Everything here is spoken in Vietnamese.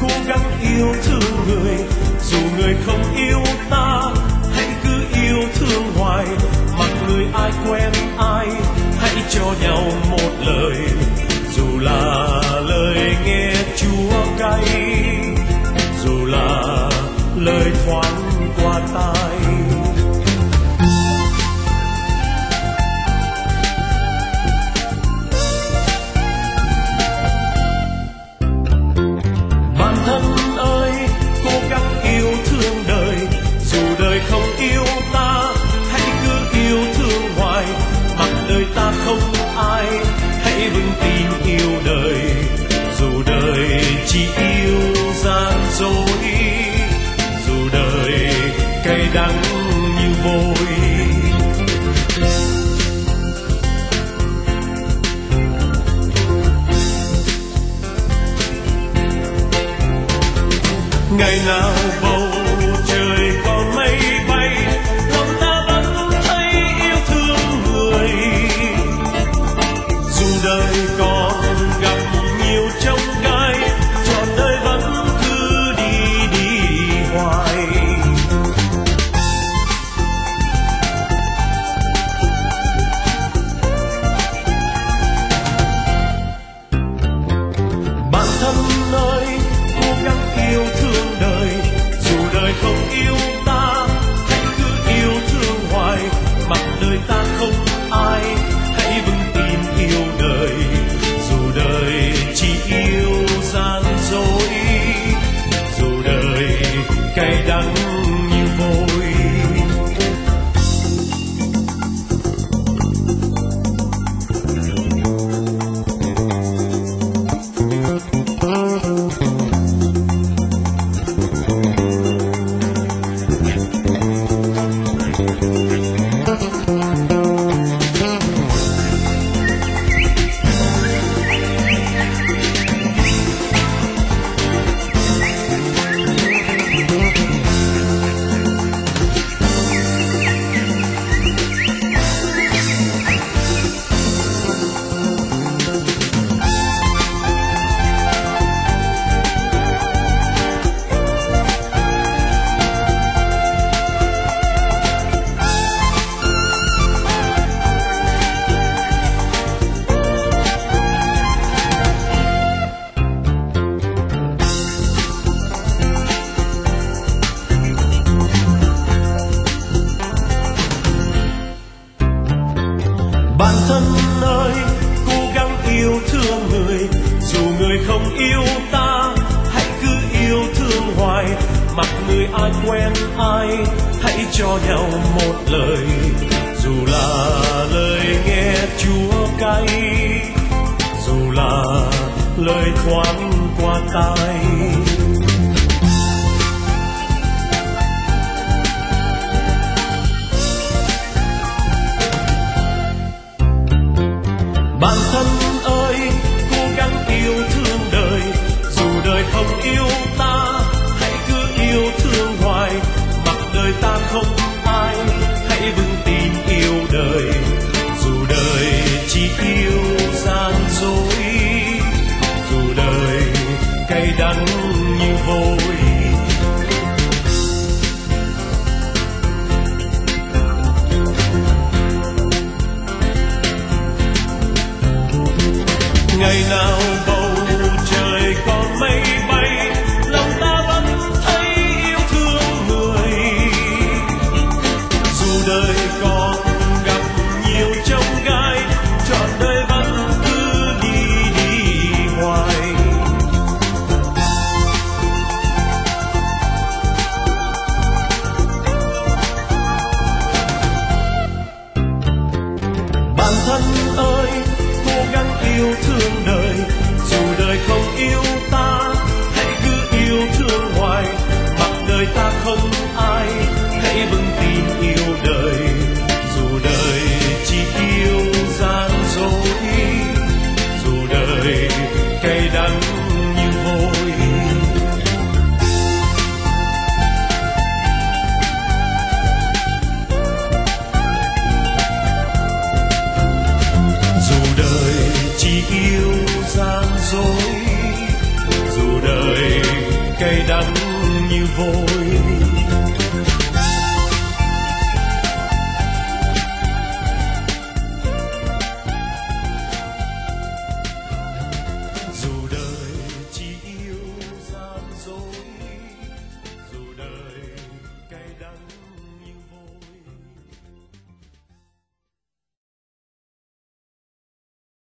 cố gắng yêu thương người. Dù người không yêu ta, hãy cứ yêu thương hoài. Mặc người ai quen ai, hãy cho nhau một lời. Dù là lời nghe chúa cay, dù là lời thoáng qua tai. Ngày nào bầu không yêu ta, hãy cứ yêu thương hoài. Mặc người ai quen ai, hãy cho nhau một lời. Dù là lời nghe chúa cay, dù là lời thoáng qua tai. Bạn thân đời không yêu ta yêu thương đời. Dù đời không yêu ta, hãy cứ yêu thương hoài. Mặc đời ta không nắng như vôi.